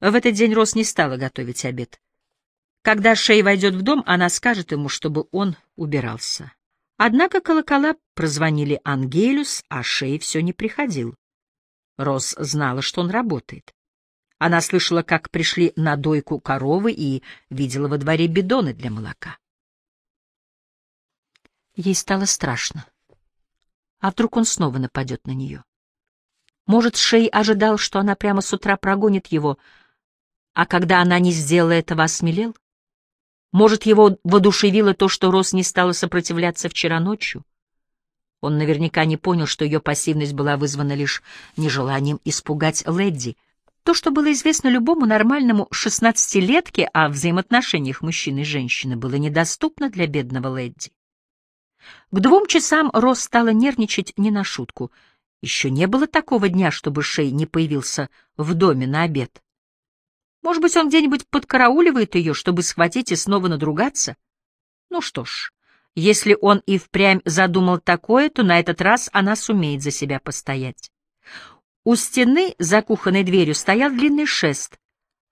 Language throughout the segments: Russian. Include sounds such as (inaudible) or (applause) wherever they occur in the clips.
В этот день Рос не стала готовить обед. Когда Шей войдет в дом, она скажет ему, чтобы он убирался. Однако колокола прозвонили Ангелюс, а Шей все не приходил. Рос знала, что он работает. Она слышала, как пришли на дойку коровы и видела во дворе бидоны для молока. Ей стало страшно. А вдруг он снова нападет на нее? Может, Шей ожидал, что она прямо с утра прогонит его, а когда она не сделала этого, осмелел? Может, его воодушевило то, что Рос не стала сопротивляться вчера ночью? Он наверняка не понял, что ее пассивность была вызвана лишь нежеланием испугать Лэдди. То, что было известно любому нормальному шестнадцатилетке о взаимоотношениях мужчины и женщины, было недоступно для бедного Лэдди. К двум часам Рос стала нервничать не на шутку. Еще не было такого дня, чтобы Шей не появился в доме на обед. Может быть, он где-нибудь подкарауливает ее, чтобы схватить и снова надругаться? Ну что ж, если он и впрямь задумал такое, то на этот раз она сумеет за себя постоять. У стены за кухонной дверью стоял длинный шест,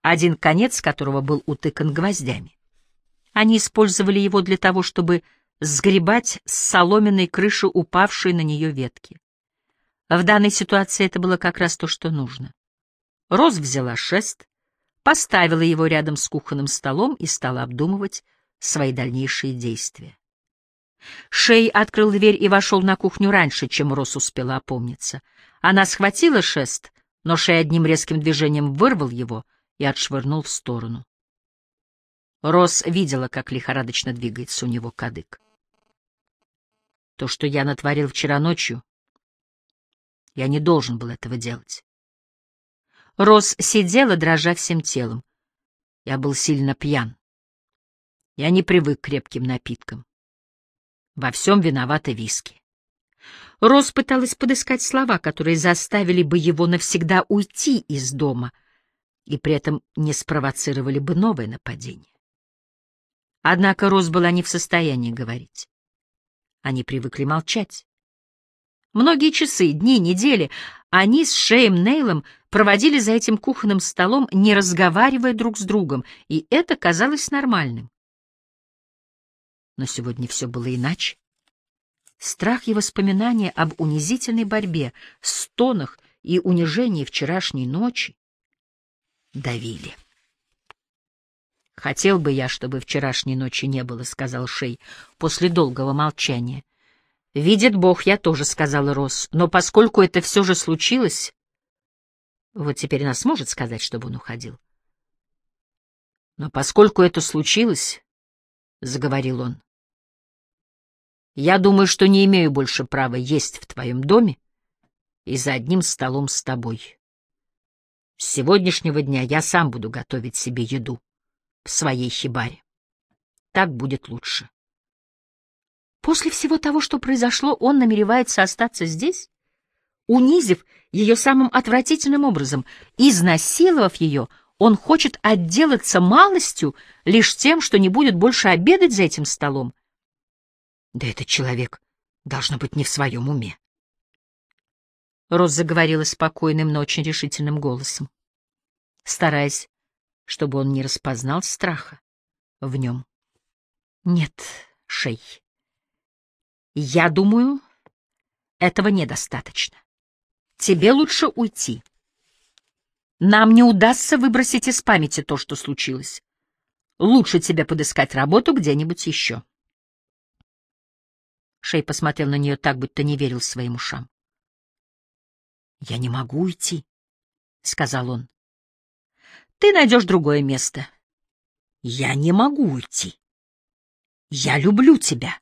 один конец которого был утыкан гвоздями. Они использовали его для того, чтобы сгребать с соломенной крыши упавшие на нее ветки. В данной ситуации это было как раз то, что нужно. Роз взяла шест, поставила его рядом с кухонным столом и стала обдумывать свои дальнейшие действия. Шей открыл дверь и вошел на кухню раньше, чем Рос успела опомниться. Она схватила шест, но Шей одним резким движением вырвал его и отшвырнул в сторону. Рос видела, как лихорадочно двигается у него кадык. То, что я натворил вчера ночью, я не должен был этого делать. Рос сидела, дрожа всем телом. Я был сильно пьян. Я не привык к крепким напиткам. Во всем виновата виски. Рос пыталась подыскать слова, которые заставили бы его навсегда уйти из дома и при этом не спровоцировали бы новое нападение. Однако Рос была не в состоянии говорить. Они привыкли молчать. Многие часы, дни, недели они с Шеем Нейлом проводили за этим кухонным столом, не разговаривая друг с другом, и это казалось нормальным. Но сегодня все было иначе. Страх и воспоминания об унизительной борьбе, стонах и унижении вчерашней ночи давили. «Хотел бы я, чтобы вчерашней ночи не было», — сказал Шей после долгого молчания. «Видит Бог, я тоже», — сказала Рос. «Но поскольку это все же случилось...» Вот теперь она сможет сказать, чтобы он уходил. «Но поскольку это случилось...» — заговорил он. «Я думаю, что не имею больше права есть в твоем доме и за одним столом с тобой. С сегодняшнего дня я сам буду готовить себе еду в своей хибаре. Так будет лучше». После всего того, что произошло, он намеревается остаться здесь? Унизив ее самым отвратительным образом, изнасиловав ее, он хочет отделаться малостью лишь тем, что не будет больше обедать за этим столом. Да этот человек должно быть не в своем уме. Роз заговорила спокойным, но очень решительным голосом, стараясь, чтобы он не распознал страха в нем. — Нет, Шей, я думаю, этого недостаточно. Тебе лучше уйти. Нам не удастся выбросить из памяти то, что случилось. Лучше тебе подыскать работу где-нибудь еще. Шей посмотрел на нее так, будто не верил своим ушам. «Я не могу уйти», — сказал он. «Ты найдешь другое место». «Я не могу уйти. Я люблю тебя»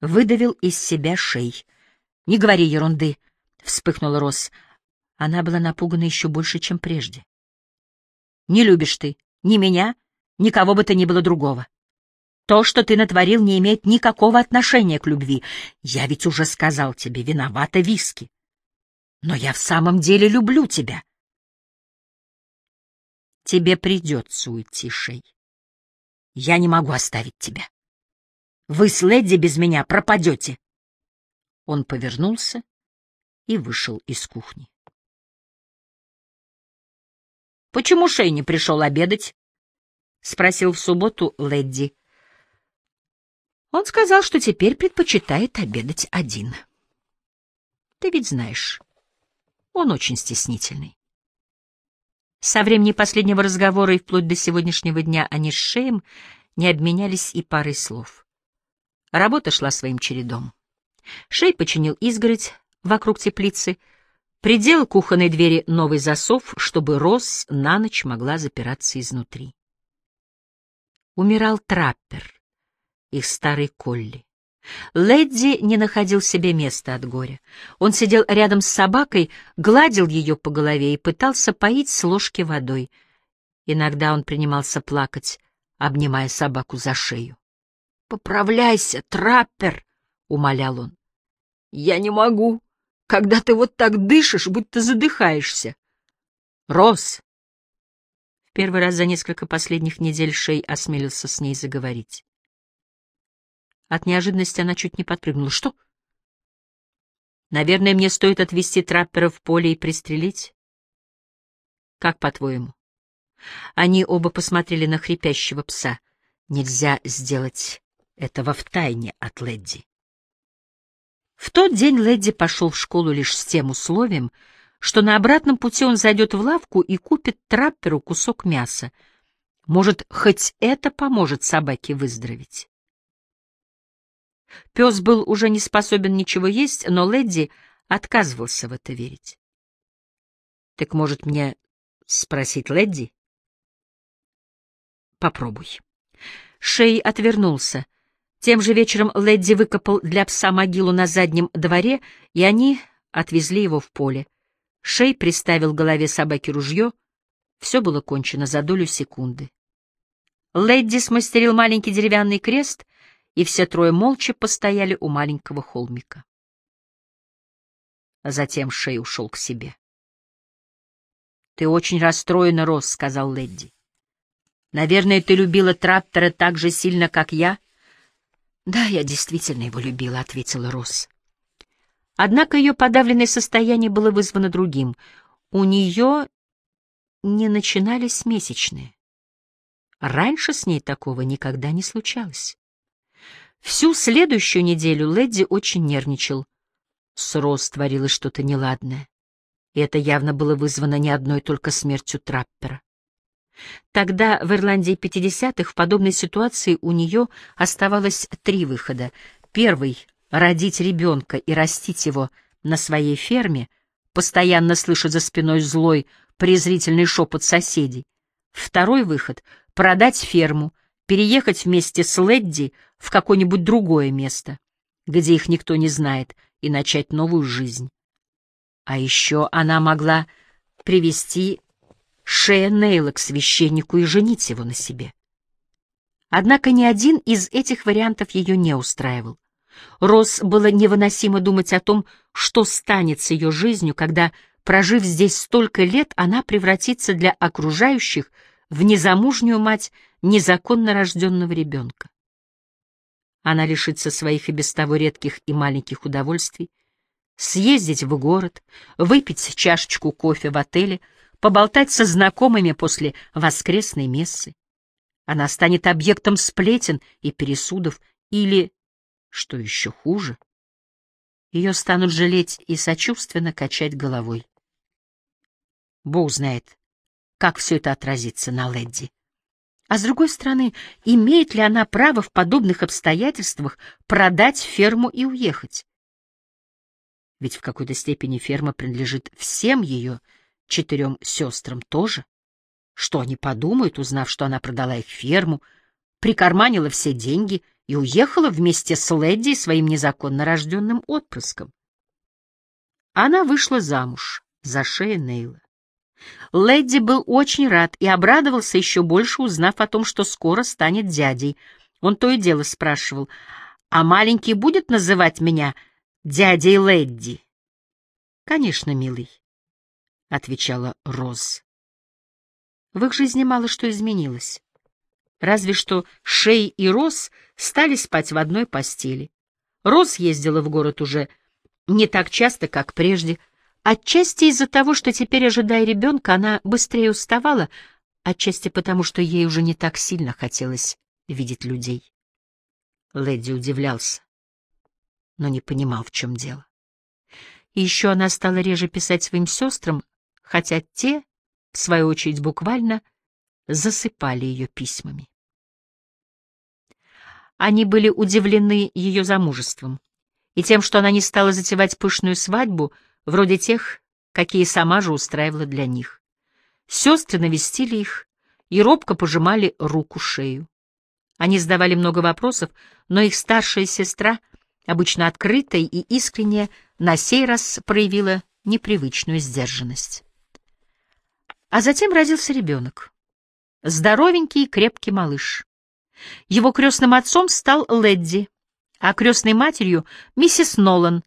выдавил из себя шей. «Не говори ерунды», — вспыхнула Рос. Она была напугана еще больше, чем прежде. «Не любишь ты ни меня, ни кого бы то ни было другого. То, что ты натворил, не имеет никакого отношения к любви. Я ведь уже сказал тебе, виновата виски. Но я в самом деле люблю тебя». «Тебе придется уйти, Шей. Я не могу оставить тебя». Вы с Ледди без меня пропадете. Он повернулся и вышел из кухни. Почему Шей не пришел обедать? — спросил в субботу Лэдди. Он сказал, что теперь предпочитает обедать один. Ты ведь знаешь, он очень стеснительный. Со времени последнего разговора и вплоть до сегодняшнего дня они с Шеем не обменялись и парой слов. Работа шла своим чередом. Шей починил изгородь вокруг теплицы, приделал кухонной двери новый засов, чтобы Рос на ночь могла запираться изнутри. Умирал траппер, их старый Колли. Лэдди не находил себе места от горя. Он сидел рядом с собакой, гладил ее по голове и пытался поить с ложки водой. Иногда он принимался плакать, обнимая собаку за шею. «Поправляйся, траппер!» — умолял он. «Я не могу, когда ты вот так дышишь, будто задыхаешься». «Рос!» В первый раз за несколько последних недель Шей осмелился с ней заговорить. От неожиданности она чуть не подпрыгнула. «Что?» «Наверное, мне стоит отвезти траппера в поле и пристрелить?» «Как, по-твоему?» Они оба посмотрели на хрипящего пса. «Нельзя сделать этого втайне от Лэдди». В тот день Лэдди пошел в школу лишь с тем условием, что на обратном пути он зайдет в лавку и купит трапперу кусок мяса. Может, хоть это поможет собаке выздороветь. Пес был уже не способен ничего есть, но Лэдди отказывался в это верить. «Так, может, мне спросить Лэдди?» «Попробуй». Шей отвернулся. Тем же вечером Лэдди выкопал для пса могилу на заднем дворе, и они отвезли его в поле. Шей приставил голове собаки ружье. Все было кончено за долю секунды. Лэдди смастерил маленький деревянный крест — и все трое молча постояли у маленького холмика. А затем Шей ушел к себе. — Ты очень расстроена, Рос, — сказал Лэдди. — Наверное, ты любила трактора так же сильно, как я? — Да, я действительно его любила, — ответила Рос. Однако ее подавленное состояние было вызвано другим. У нее не начинались месячные. Раньше с ней такого никогда не случалось. Всю следующую неделю Лэдди очень нервничал. С Роз творилось что-то неладное. И это явно было вызвано не одной только смертью Траппера. Тогда в Ирландии 50-х в подобной ситуации у нее оставалось три выхода. Первый — родить ребенка и растить его на своей ферме, постоянно слыша за спиной злой, презрительный шепот соседей. Второй выход — продать ферму, переехать вместе с Ледди в какое-нибудь другое место, где их никто не знает, и начать новую жизнь. А еще она могла привести Шея Нейла к священнику и женить его на себе. Однако ни один из этих вариантов ее не устраивал. Рос было невыносимо думать о том, что станет с ее жизнью, когда, прожив здесь столько лет, она превратится для окружающих в незамужнюю мать незаконно рожденного ребенка. Она лишится своих и без того редких и маленьких удовольствий, съездить в город, выпить чашечку кофе в отеле, поболтать со знакомыми после воскресной мессы. Она станет объектом сплетен и пересудов или, что еще хуже, ее станут жалеть и сочувственно качать головой. Бог знает, как все это отразится на Лэдди. А с другой стороны, имеет ли она право в подобных обстоятельствах продать ферму и уехать? Ведь в какой-то степени ферма принадлежит всем ее четырем сестрам тоже. Что они подумают, узнав, что она продала их ферму, прикарманила все деньги и уехала вместе с Лэдди и своим незаконно рожденным отпрыском? Она вышла замуж за Шея Нейла. Лэдди был очень рад и обрадовался еще больше, узнав о том, что скоро станет дядей. Он то и дело спрашивал, «А маленький будет называть меня дядей Лэдди?» «Конечно, милый», — отвечала Роз. В их жизни мало что изменилось. Разве что Шей и Роз стали спать в одной постели. Роз ездила в город уже не так часто, как прежде, Отчасти из-за того, что теперь, ожидая ребенка, она быстрее уставала, отчасти потому, что ей уже не так сильно хотелось видеть людей. Лэдди удивлялся, но не понимал, в чем дело. И еще она стала реже писать своим сестрам, хотя те, в свою очередь, буквально засыпали ее письмами. Они были удивлены ее замужеством и тем, что она не стала затевать пышную свадьбу, вроде тех, какие сама же устраивала для них. Сестры навестили их и робко пожимали руку-шею. Они задавали много вопросов, но их старшая сестра, обычно открытая и искренняя, на сей раз проявила непривычную сдержанность. А затем родился ребенок. Здоровенький и крепкий малыш. Его крестным отцом стал Ледди, а крестной матерью — миссис Нолан,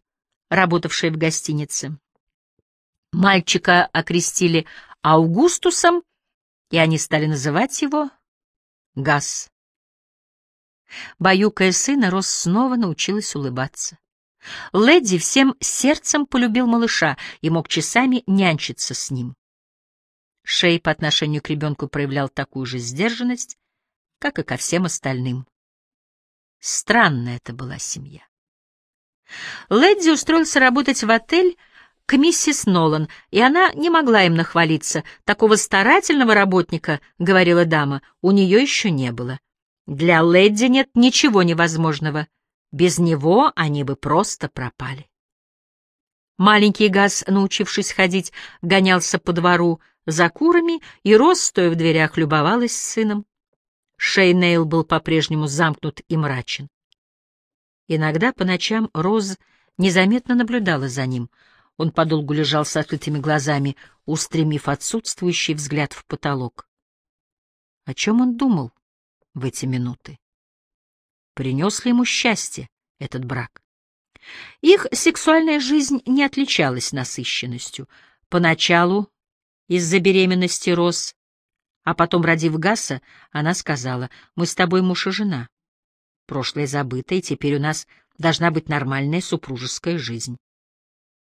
работавшая в гостинице. Мальчика окрестили Аугустусом, и они стали называть его Газ. Баюкая сына, Рос снова научилась улыбаться. Лэдди всем сердцем полюбил малыша и мог часами нянчиться с ним. Шей по отношению к ребенку проявлял такую же сдержанность, как и ко всем остальным. Странная это была семья. Лэдди устроился работать в отель к миссис Нолан, и она не могла им нахвалиться. Такого старательного работника, — говорила дама, — у нее еще не было. Для Лэдди нет ничего невозможного. Без него они бы просто пропали. Маленький Газ, научившись ходить, гонялся по двору за курами, и Рос, стоя в дверях, любовалась сыном. Шейнейл был по-прежнему замкнут и мрачен. Иногда по ночам Роз незаметно наблюдала за ним. Он подолгу лежал с открытыми глазами, устремив отсутствующий взгляд в потолок. О чем он думал в эти минуты? Принес ли ему счастье этот брак? Их сексуальная жизнь не отличалась насыщенностью. Поначалу, из-за беременности Роз, а потом, родив Гасса, она сказала, «Мы с тобой муж и жена. Прошлое забыто, и теперь у нас должна быть нормальная супружеская жизнь».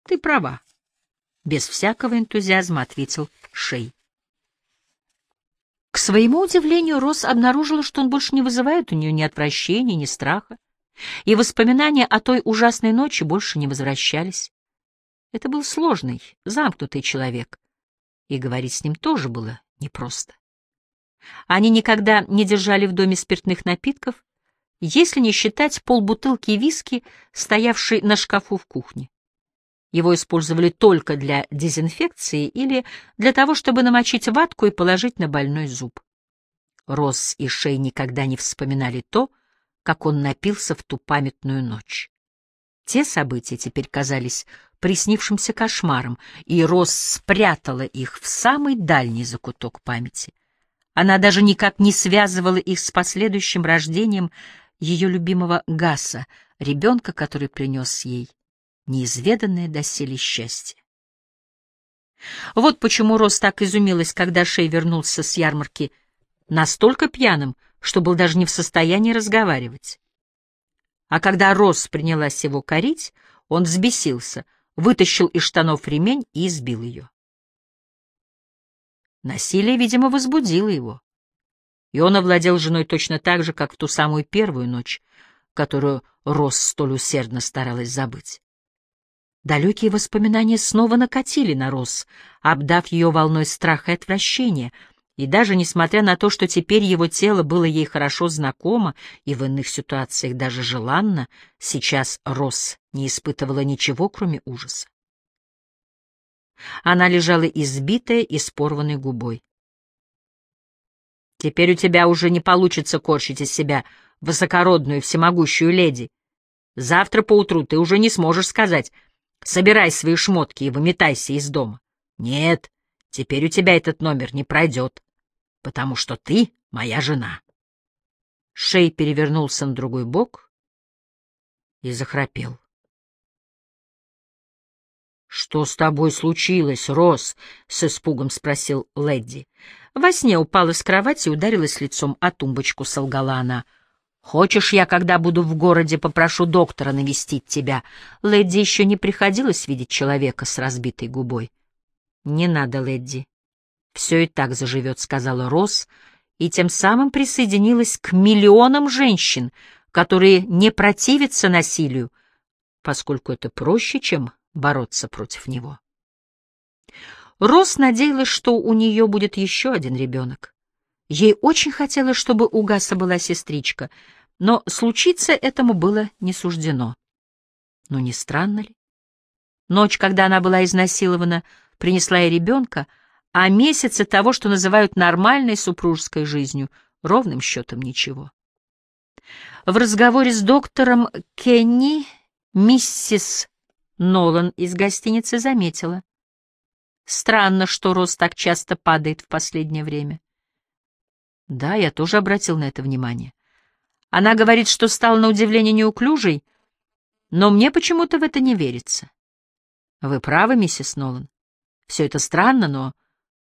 «Ты права», — без всякого энтузиазма ответил Шей. К своему удивлению, Рос обнаружила, что он больше не вызывает у нее ни отвращения, ни страха, и воспоминания о той ужасной ночи больше не возвращались. Это был сложный, замкнутый человек, и говорить с ним тоже было непросто. Они никогда не держали в доме спиртных напитков, если не считать полбутылки виски, стоявшей на шкафу в кухне. Его использовали только для дезинфекции или для того, чтобы намочить ватку и положить на больной зуб. Росс и Шей никогда не вспоминали то, как он напился в ту памятную ночь. Те события теперь казались приснившимся кошмаром, и Росс спрятала их в самый дальний закуток памяти. Она даже никак не связывала их с последующим рождением ее любимого Гаса, ребенка, который принес ей неизведанное доселе счастье. Вот почему Рос так изумилась, когда Шей вернулся с ярмарки настолько пьяным, что был даже не в состоянии разговаривать. А когда Рос принялась его корить, он взбесился, вытащил из штанов ремень и избил ее. Насилие, видимо, возбудило его. И он овладел женой точно так же, как в ту самую первую ночь, которую Рос столь усердно старалась забыть. Далекие воспоминания снова накатили на Рос, обдав ее волной страха и отвращения, и даже несмотря на то, что теперь его тело было ей хорошо знакомо и в иных ситуациях даже желанно, сейчас Рос не испытывала ничего, кроме ужаса. Она лежала избитая и с порванной губой. «Теперь у тебя уже не получится корчить из себя высокородную всемогущую леди. Завтра поутру ты уже не сможешь сказать «собирай свои шмотки и выметайся из дома». Нет, теперь у тебя этот номер не пройдет, потому что ты моя жена». Шей перевернулся на другой бок и захрапел. «Что с тобой случилось, Рос?» — с испугом спросил Лэдди. Во сне упала с кровати и ударилась лицом о тумбочку, солгала она. Хочешь, я, когда буду в городе, попрошу доктора навестить тебя? Лэдди еще не приходилось видеть человека с разбитой губой. Не надо, Лэдди. Все и так заживет, сказала Росс, и тем самым присоединилась к миллионам женщин, которые не противятся насилию, поскольку это проще, чем бороться против него. Росс надеялась, что у нее будет еще один ребенок. Ей очень хотелось, чтобы у Гаса была сестричка, но случиться этому было не суждено. Но не странно ли? Ночь, когда она была изнасилована, принесла ей ребенка, а месяцы того, что называют нормальной супружеской жизнью, ровным счетом ничего. В разговоре с доктором Кенни миссис Нолан из гостиницы заметила. Странно, что рост так часто падает в последнее время. Да, я тоже обратил на это внимание. Она говорит, что стала на удивление неуклюжей, но мне почему-то в это не верится. Вы правы, миссис Нолан. Все это странно, но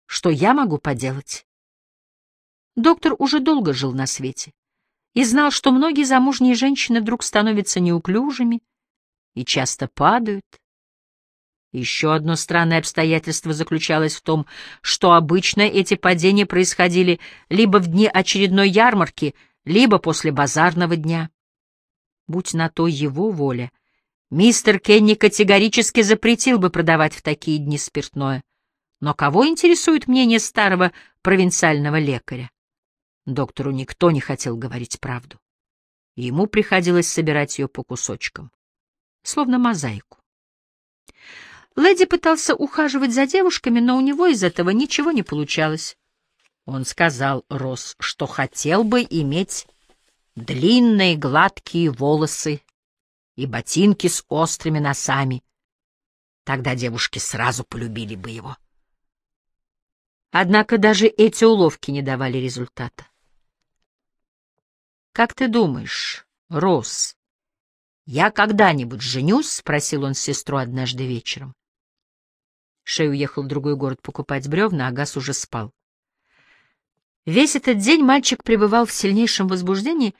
что я могу поделать? Доктор уже долго жил на свете и знал, что многие замужние женщины вдруг становятся неуклюжими и часто падают. Еще одно странное обстоятельство заключалось в том, что обычно эти падения происходили либо в дни очередной ярмарки, либо после базарного дня. Будь на то его воля, мистер Кенни категорически запретил бы продавать в такие дни спиртное. Но кого интересует мнение старого провинциального лекаря? Доктору никто не хотел говорить правду. Ему приходилось собирать ее по кусочкам, словно мозаику. Леди пытался ухаживать за девушками, но у него из этого ничего не получалось. Он сказал Рос, что хотел бы иметь длинные гладкие волосы и ботинки с острыми носами. Тогда девушки сразу полюбили бы его. Однако даже эти уловки не давали результата. «Как ты думаешь, Рос, я когда-нибудь женюсь?» — спросил он сестру однажды вечером. Шей уехал в другой город покупать бревна, а Гас уже спал. Весь этот день мальчик пребывал в сильнейшем возбуждении,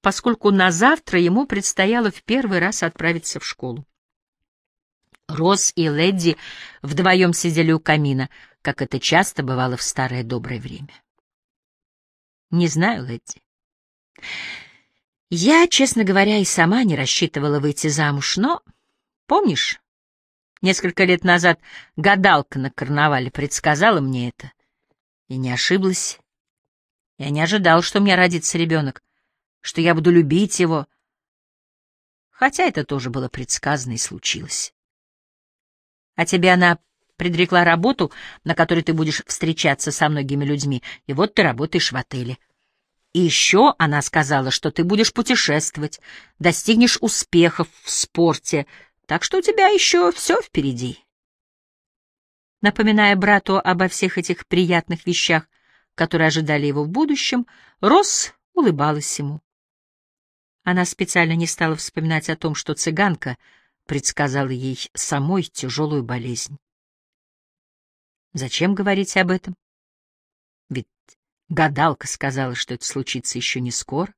поскольку на завтра ему предстояло в первый раз отправиться в школу. Рос и Лэдди вдвоем сидели у камина, как это часто бывало в старое доброе время. «Не знаю, Лэдди. Я, честно говоря, и сама не рассчитывала выйти замуж, но, помнишь, Несколько лет назад гадалка на карнавале предсказала мне это. И не ошиблась. Я не ожидал, что у меня родится ребенок, что я буду любить его. Хотя это тоже было предсказано и случилось. А тебе она предрекла работу, на которой ты будешь встречаться со многими людьми, и вот ты работаешь в отеле. И еще она сказала, что ты будешь путешествовать, достигнешь успехов в спорте, так что у тебя еще все впереди. Напоминая брату обо всех этих приятных вещах, которые ожидали его в будущем, Росс улыбалась ему. Она специально не стала вспоминать о том, что цыганка предсказала ей самой тяжелую болезнь. Зачем говорить об этом? Ведь гадалка сказала, что это случится еще не скоро.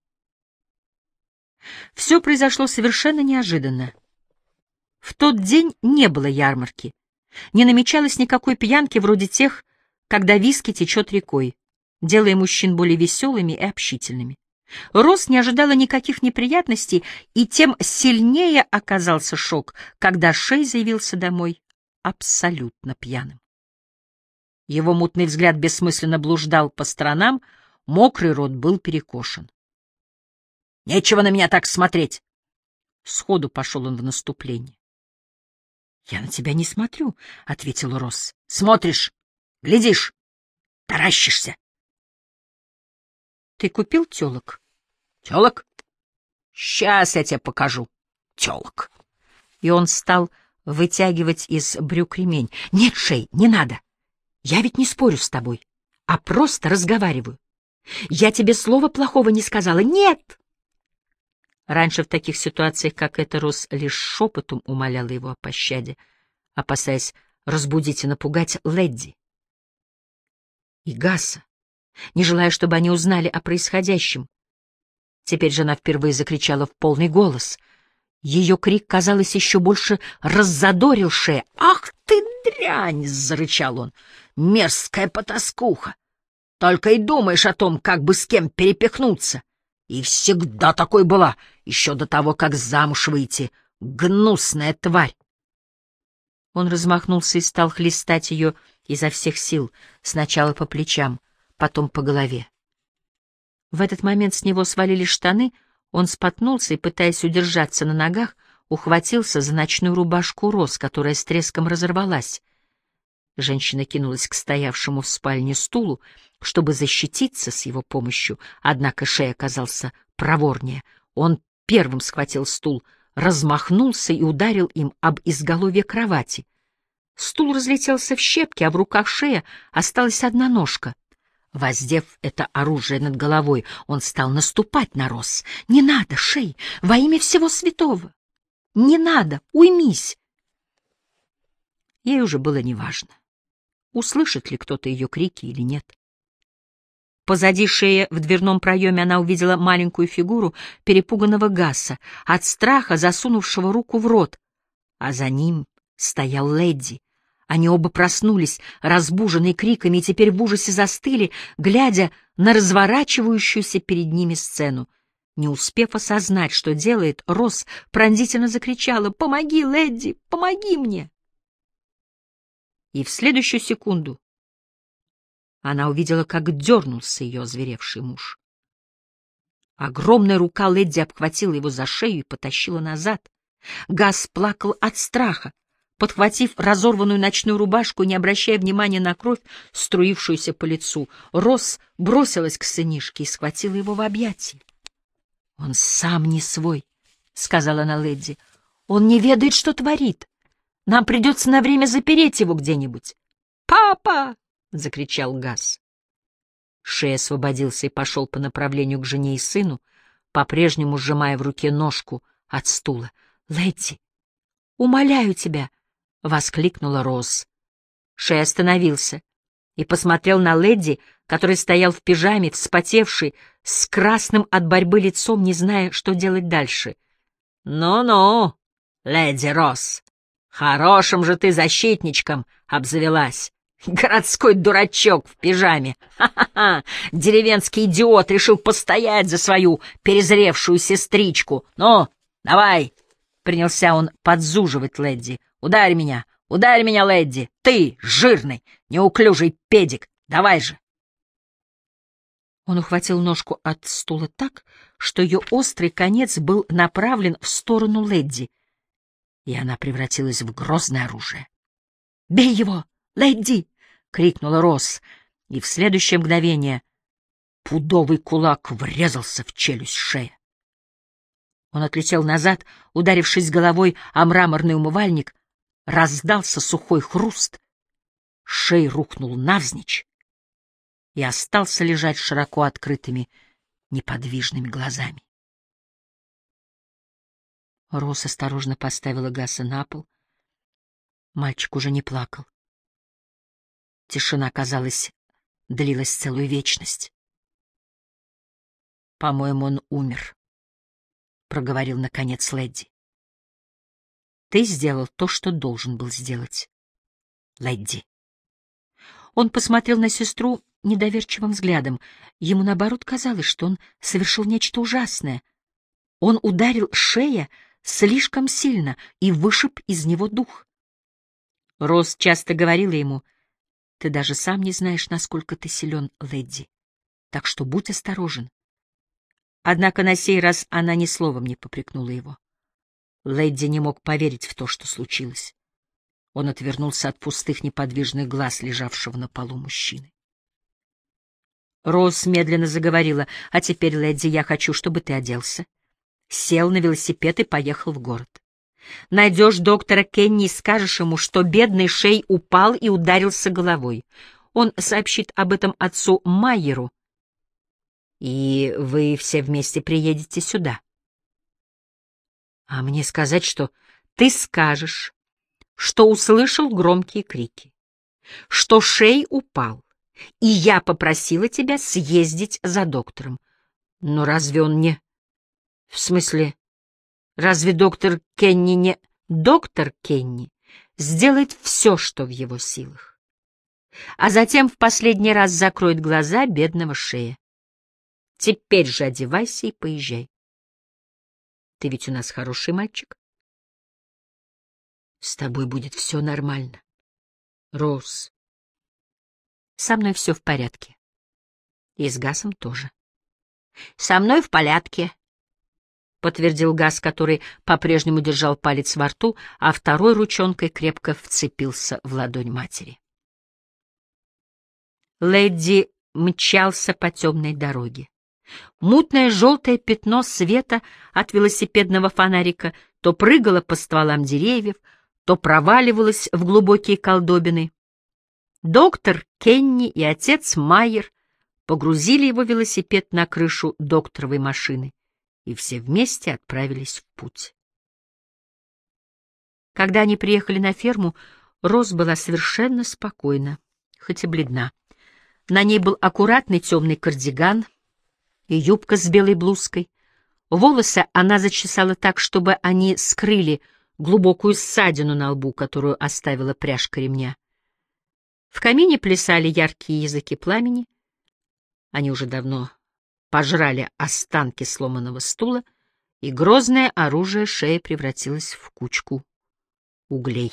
Все произошло совершенно неожиданно. В тот день не было ярмарки. Не намечалось никакой пьянки вроде тех, когда виски течет рекой, делая мужчин более веселыми и общительными. Рос не ожидала никаких неприятностей, и тем сильнее оказался шок, когда Шей заявился домой абсолютно пьяным. Его мутный взгляд бессмысленно блуждал по сторонам, мокрый рот был перекошен. — Нечего на меня так смотреть! Сходу пошел он в наступление. — Я на тебя не смотрю, — ответил Росс. — Смотришь, глядишь, таращишься. — Ты купил телок? — Телок? Сейчас я тебе покажу. Телок. И он стал вытягивать из брюк ремень. — Нет, Шей, не надо. Я ведь не спорю с тобой, а просто разговариваю. Я тебе слова плохого не сказала. Нет! Раньше в таких ситуациях, как эта, Рос лишь шепотом умоляла его о пощаде, опасаясь разбудить и напугать Ледди. И Гаса, не желая, чтобы они узнали о происходящем. Теперь жена впервые закричала в полный голос. Ее крик, казалось, еще больше раззадорил Шея. «Ах ты дрянь!» — зарычал он. «Мерзкая потаскуха! Только и думаешь о том, как бы с кем перепихнуться. И всегда такой была, еще до того, как замуж выйти. Гнусная тварь!» Он размахнулся и стал хлестать ее изо всех сил, сначала по плечам, потом по голове. В этот момент с него свалили штаны, он споткнулся и, пытаясь удержаться на ногах, ухватился за ночную рубашку Роз, которая с треском разорвалась. Женщина кинулась к стоявшему в спальне стулу, чтобы защититься с его помощью, однако Шей оказался проворнее. Он первым схватил стул, размахнулся и ударил им об изголовье кровати. Стул разлетелся в щепки, а в руках Шея осталась одна ножка. Воздев это оружие над головой, он стал наступать на Рос. «Не надо, Шей, во имя всего святого! Не надо, уймись!» Ей уже было неважно, услышит ли кто-то ее крики или нет. Позади шея в дверном проеме она увидела маленькую фигуру перепуганного Гасса, от страха засунувшего руку в рот, а за ним стоял Лэдди, они оба проснулись, разбуженные криками, и теперь в ужасе застыли, глядя на разворачивающуюся перед ними сцену. Не успев осознать, что делает, Росс пронзительно закричала «Помоги, леди, помоги мне!» И в следующую секунду она увидела, как дернулся ее озверевший муж. Огромная рука леди обхватила его за шею и потащила назад. Газ плакал от страха. Подхватив разорванную ночную рубашку, не обращая внимания на кровь, струившуюся по лицу, Рос бросилась к сынишке и схватила его в объятия. — Он сам не свой, — сказала она леди. — Он не ведает, что творит. Нам придется на время запереть его где-нибудь. «Папа!» — закричал Газ. Шея освободился и пошел по направлению к жене и сыну, по-прежнему сжимая в руке ножку от стула. «Лэдди, умоляю тебя!» — воскликнула Роз. Шей остановился и посмотрел на Лэдди, который стоял в пижаме, вспотевший, с красным от борьбы лицом, не зная, что делать дальше. «Ну-ну, леди Росс, хорошим же ты защитничком обзавелась. (laughs) Городской дурачок в пижаме. Ха-ха-ха! Деревенский идиот решил постоять за свою перезревшую сестричку. Ну, давай!» Принялся он подзуживать Лэдди. Ударь меня! Ударь меня, леди! Ты, жирный, неуклюжий педик! Давай же!» Он ухватил ножку от стула так, что ее острый конец был направлен в сторону леди, и она превратилась в грозное оружие. «Бей его, леди!» — крикнула Росс, и в следующее мгновение пудовый кулак врезался в челюсть шея. Он отлетел назад, ударившись головой о мраморный умывальник, раздался сухой хруст, шей рухнул навзничь и остался лежать широко открытыми, неподвижными глазами. Рос осторожно поставила Гаса на пол. Мальчик уже не плакал. Тишина, казалось, длилась целую вечность. «По-моему, он умер», — проговорил наконец Лэдди. Ты сделал то, что должен был сделать. Лэдди. Он посмотрел на сестру недоверчивым взглядом. Ему, наоборот, казалось, что он совершил нечто ужасное. Он ударил шея слишком сильно и вышиб из него дух. Рос часто говорила ему, «Ты даже сам не знаешь, насколько ты силен, леди, так что будь осторожен». Однако на сей раз она ни словом не попрекнула его. Лэдди не мог поверить в то, что случилось. Он отвернулся от пустых неподвижных глаз, лежавшего на полу мужчины. Роуз медленно заговорила, «А теперь, Лэдди, я хочу, чтобы ты оделся». Сел на велосипед и поехал в город. Найдешь доктора Кенни и скажешь ему, что бедный Шей упал и ударился головой. Он сообщит об этом отцу Майеру, и вы все вместе приедете сюда. А мне сказать, что ты скажешь, что услышал громкие крики, что Шей упал, и я попросила тебя съездить за доктором. Но разве он не В смысле, разве доктор Кенни не... Доктор Кенни сделает все, что в его силах. А затем в последний раз закроет глаза бедного шея. Теперь же одевайся и поезжай. Ты ведь у нас хороший мальчик. С тобой будет все нормально. Роуз. Со мной все в порядке. И с Гасом тоже. Со мной в порядке, подтвердил Гас, который по-прежнему держал палец во рту, а второй ручонкой крепко вцепился в ладонь матери. Лэдди мчался по темной дороге. Мутное желтое пятно света от велосипедного фонарика то прыгало по стволам деревьев, то проваливалось в глубокие колдобины. Доктор Кенни и отец Майер погрузили его велосипед на крышу докторовой машины, и все вместе отправились в путь. Когда они приехали на ферму, Роз была совершенно спокойна, хоть и бледна. На ней был аккуратный темный кардиган и юбка с белой блузкой. Волосы она зачесала так, чтобы они скрыли глубокую ссадину на лбу, которую оставила пряжка ремня. В камине плясали яркие языки пламени. Они уже давно пожрали останки сломанного стула, и грозное оружие шеи превратилось в кучку углей.